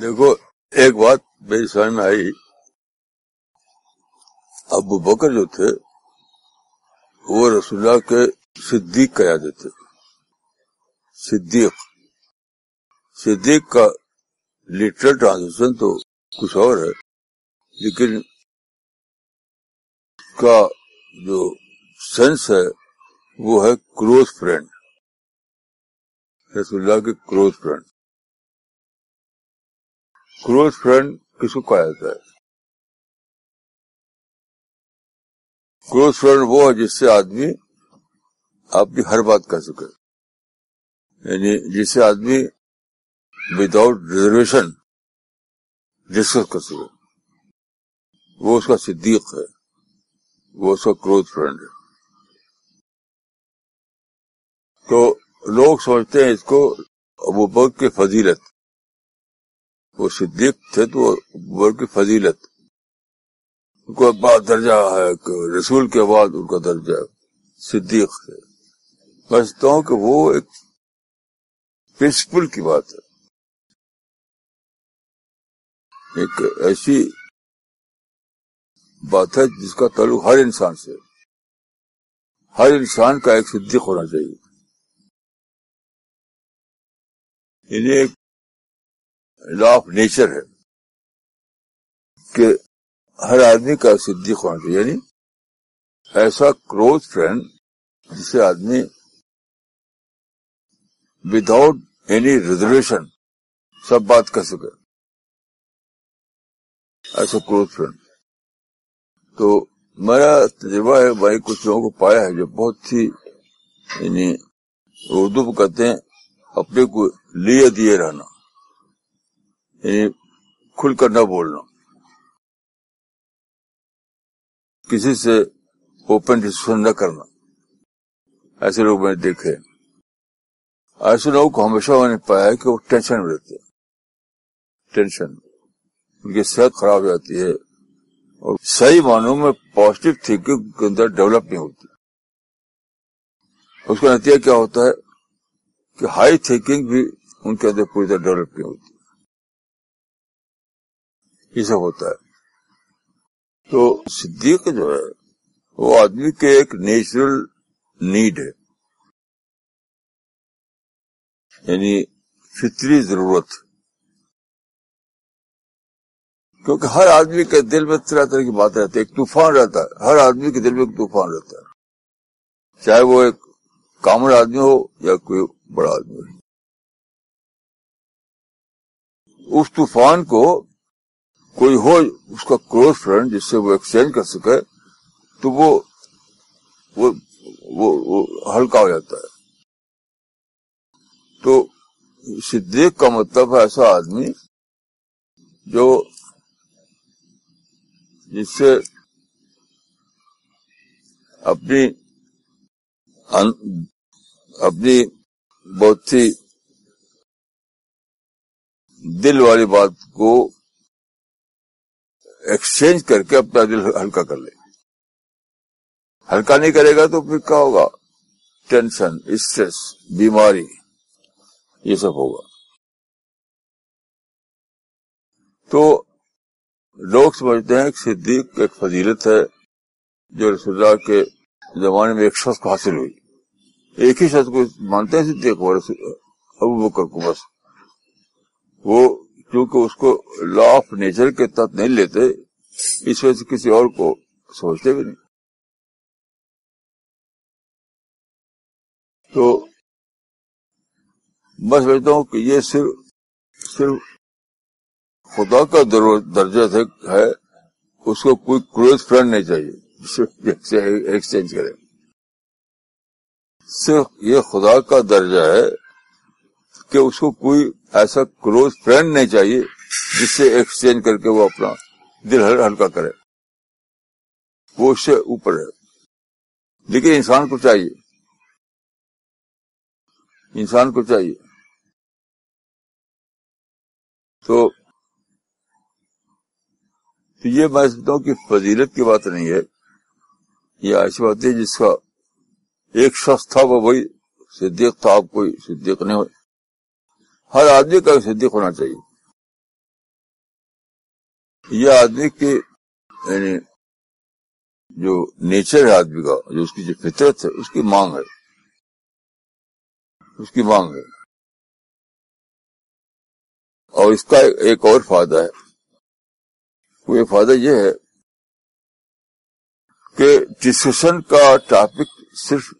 دیکھو، ایک بات میری سمجھ میں آئی۔ ابو بکر جو تھے، وہ رسول اللہ کے صدیق کہا تھے صدیق۔ صدیق کا لٹرل ٹرانسلیشن تو کچھ اور ہے، لیکن کا جو سینس ہے، وہ ہے کلوز فرینڈ رسول اللہ کے کلوز فرینڈ کلوز فرینڈ کس کو کہا جاتا ہے کلوز فرینڈ وہ ہے جس سے آدمی آپ کی ہر بات کر سکے یعنی جس سے آدمی وداؤٹ ریزرویشن ڈسکس کر سکے وہ اس کا صدیق ہے وہ اس کا کلوز فرینڈ ہے تو لوگ سمجھتے ہیں اس کو ابو بک کی فضیلت وہ صدیق تھے تو ابو کی فضیلت۔ ان کو بعد درجہ ہے رسول کے بعد ان کا درجہ صدیق ہے۔ میں سمجھتا ہوں کہ وہ ایک پرنسپل کی بات ہے۔ ایک ایسی بات ہے جس کا تعلق ہر انسان سے ہر انسان کا ایک صدیق ہونا چاہیے۔ انہیں ایک لا آف نیچر ہے کہ ہر آدمی کا صدیق ہونا چاہیے یعنی ایسا کلوز فرینڈ جسے آدمی وداؤٹ اینی ریزرویشن سب بات کر سکے۔ ایسا کلوز فرینڈ۔ تو میرا تجربہ ہے، بھائی کچھ لوگوں کو پایا ہے جو بہت ہی یعنی اردو کو کہتے ہیں، اپنے کو لیے دیے رہنا۔ کھل کر نہ بولنا۔ کسی سے اوپن ڈسکشن نہ کرنا۔ ایسے لوگ میں نے دیکھے۔ ایسے لوگوں کو ہمیشہ میں نے پایا کہ وہ ٹینشن میں رہتے۔ ٹینشن ان کی صحت خراب ہو جاتی ہے۔ اور صحیح معنوں میں پازیٹو تھنکنگ کے اندر ڈیولپ نہیں ہوتی۔ اس کا نتیجہ کیا ہوتا ہے کہ ہائی تھنکنگ بھی ان کے اندر پوری طرح ڈیولپ نہیں ہوتی۔ یہ سب ہوتا ہے۔ تو صدیق جو ہے، وہ آدمی کے ایک نیچرل نیڈ ہے۔ یعنی فطری ضرورت۔ کیونکہ ہر آدمی کے دل میں طرح طرح کی بات رہتی ہے ایک طوفان رہتا ہے۔ ہر آدمی کے دل میں ایک طوفان رہتا ہے۔ چاہے وہ ایک کامن آدمی ہو یا کوئی بڑا آدمی ہو۔ اس طوفان کو کوئی ہو اس کا کلوز فرینڈ جس سے وہ ایکسچینج کر سکے تو وہ وہ, وہ, وہ ہلکا ہو جاتا ہے۔ تو صدیق کا مطلب ہے ایسا آدمی جو جس سے اپنی اپنی بہت سی دل والی بات کو ایکسچینج کر کے اپنا دل ہلکا کر لے۔ ہلکا نہیں کرے گا تو پھر کیا ہوگا؟ ٹینشن اسٹریس بیماری، یہ سب ہوگا۔ تو لوگ سمجھتے ہیں کہ صدیق ایک فضیلت ہے جو رسول اللہ کے زمانے میں ایک شخص کو حاصل ہوئی۔ ایک ہی شخص کو مانتے ہیں صدیق ابو بکر کو بس۔ وہ کیونکہ اس کو لا آف نیچر کے تحت نہیں لیتے، اس وجہ سے کسی اور کو سوچتے بھی نہیں۔ تو میں سمجھتا ہوں کہ یہ صرف صرف خدا کا درجہ ہے اس کو کوئی کلوز فرینڈ نہیں چاہیے ایکسچینج کرے۔ صرف یہ خدا کا درجہ ہے کہ اس کو کوئی ایسا کلوز فرینڈ نہیں چاہیے جس سے ایکسچینج کر کے وہ اپنا دل ہلکا کرے۔ وہ اس سے اوپر ہے۔ لیکن انسان کو چاہیے۔ انسان کو چاہیے۔ تو یہ میں سمجھتا ہوں کہ فضیلت کی بات نہیں ہے۔ یہ ایسی بات ہے جس کا ایک شخص تھا وہ وہی صدیق تھا، آپ کوئی صدیق نہیں ہوئے۔ ہر آدمی کا صدیق ہونا چاہیے۔ یہ آدمی کی یعنی جو نیچر ہے آدمی کا، جو اس کی جو فطرت ہے، اس کی مانگ ہے۔ اس کی مانگ ہے۔ اور اس کا ایک اور فائدہ ہے۔ وہ فائدہ یہ ہے کہ ڈسکشن کا ٹاپک صرف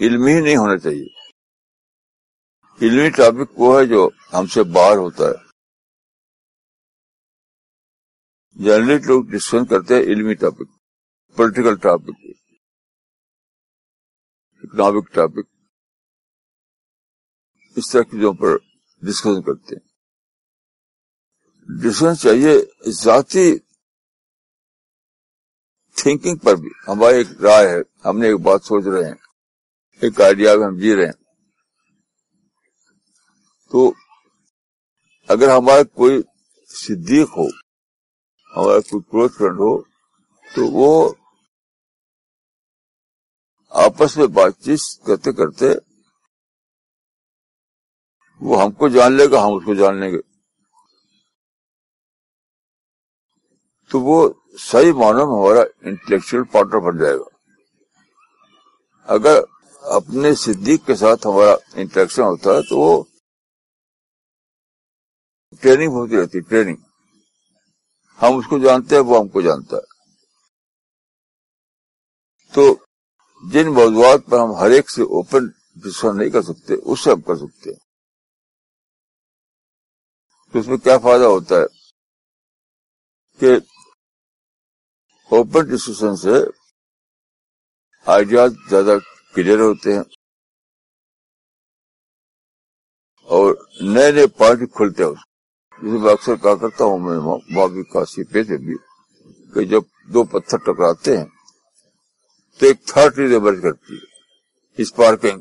علمی ہی نہیں ہونا چاہیے۔ علمی ٹاپک وہ ہے جو ہم سے باہر ہوتا ہے۔ جنرلی لوگ ڈسکشن کرتے ہیں علمی topic political topic economic topic اس طرح چیزوں پر ڈسکشن کرتے ہیں۔ ڈسکشن چاہیے ذاتی تھنکنگ پر بھی۔ ہماری ایک رائے ہے، ہم نے ایک بات سوچ رہے ہیں، ایک آئیڈیا میں ہم جی رہے ہیں۔ تو اگر ہمارا کوئی صدیق ہو، ہمارا کوئی کلوز فرینڈ ہو، تو وہ آپس میں بات چیت کرتے کرتے وہ ہم کو جان لے گا، ہم اس کو جان لیں گے۔ تو وہ صحیح معنوں میں ہمارا انٹلیکچل پارٹنر بن جائے گا۔ اگر اپنے صدیق کے ساتھ ہمارا انٹریکشن ہوتا ہے تو وہ ٹریننگ ہوتی رہتی ٹریننگ ہم اس کو جانتے ہیں، وہ ہم کو جانتا ہے. تو جن موضوعات پر ہم ہر ایک سے اوپن ڈسکشن نہیں کر سکتے، اس سے ہم کر سکتے ہیں. تو اس میں کیا فائدہ ہوتا ہے؟ کہ اوپن ڈسکشن سے آئیڈیاز زیادہ کلیئر ہوتے ہیں اور نئے نئے پارٹی کھلتے ہیں جسے میں اکثر کہا کرتا ہوں، میں بابی کاشی پہ سے بھی کہ جب دو پتھر ٹکراتے ہیں تو ایک تھرڈ چیز ایمرج کرتی ہے اسپارکنگ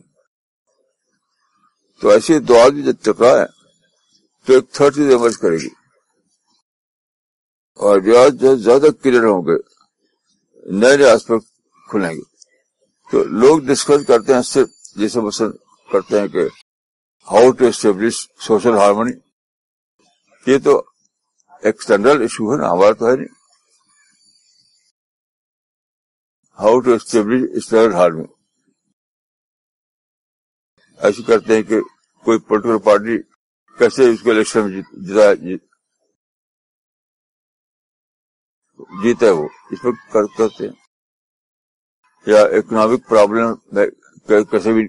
تو ایسی دو آدمی جب ٹکرائے تو ایک تھرڈ چیز ایمرج کرے گی۔ اور ریاض جو زیادہ کلیئر ہوں گے، نئے نئے آسپیکٹ کھلیں گے۔ تو لوگ ڈسکس کرتے ہیں، صرف جیسے پسند کرتے ہیں کہ how to establish social harmony یہ تو ایکسٹرنل ایشو ہے نا، ہمارا تو ہے نہیں۔ How to establish internal harmony ایسے کرتے ہیں کہ کوئی پولیٹیکل پارٹی کیسے اس کو الیکشن میں جیتا جیتا ہے وہ۔ اس میں کرتے ہیں۔ یا اکنامک پرابلم کیسے بھی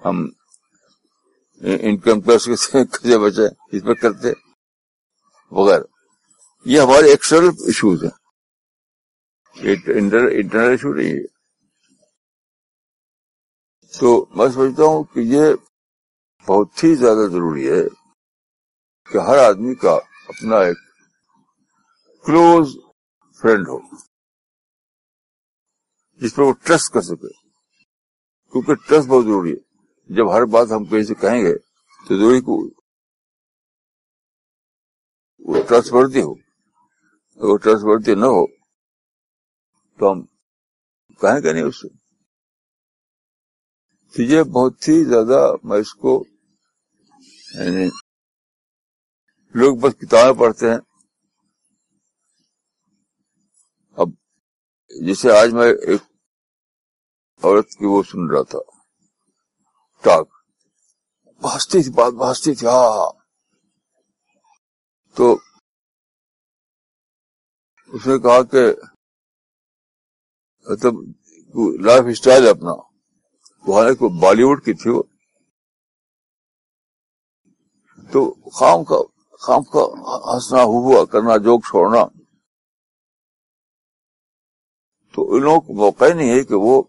ہم انکم ٹیکس کیسے بچے اس میں کرتے وغیرہ۔ یہ ہمارے ایکسٹرنل ایشوز ہیں۔ انٹرنل ایشو نہیں ہے۔ تو میں سمجھتا ہوں کہ یہ بہت ہی زیادہ ضروری ہے کہ ہر آدمی کا اپنا ایک کلوز فرینڈ ہو، جس پہ وہ ٹرسٹ کر سکے۔ کیونکہ ٹرسٹ بہت ضروری ہے۔ جب ہر بات ہم کہیں سے کہیں گے تو ضروری کو وہ ٹرسٹ ورتی ہو وہ ٹرسٹ ورتی نہ ہو، تو ہم کہیں گے نہیں اس سے؟ یہ بہت ہی زیادہ میں اس کو یعنی لوگ بس کتابیں پڑھتے ہیں۔ اب جسے آج میں ایک عورت کی وہ سن رہا تھا، ٹاک۔ بہستی تھی بات بہستی تھی۔ ہاں۔, ہاں۔ تو اس نے کہا کہ مطلب لائف اسٹائل اپنا۔ وہ بالی ووڈ کی تھی وہ۔ تو خام کا خام کا ہنسنا ہوا کرنا، جوک چھوڑنا۔ تو ان لوگوں کو موقع ہی نہیں ہے کہ وہ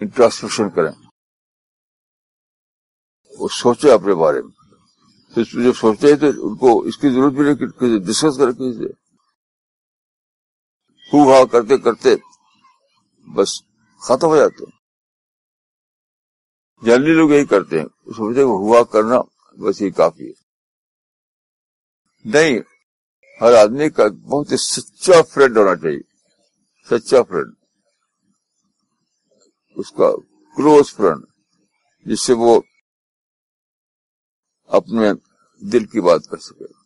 انٹراسپیکشن کریں۔ وہ سوچے اپنے بارے میں۔ جب سوچتے ہیں تو ان کو اس کی ضرورت بھی نہیں کہ ڈسکس کرے کسی سے ہو ہا کرتے کرتے بس ختم ہو جاتے ہیں۔ جنرلی لوگ یہی کرتے ہیں۔ سوچتے ہوا کرنا بس یہ کافی ہے۔ نہیں، ہر آدمی کا بہت ہی سچا فرینڈ ہونا چاہیے۔ سچا فرینڈ اس کا کلوز فرینڈ جس سے وہ اپنے دل کی بات کر سکے۔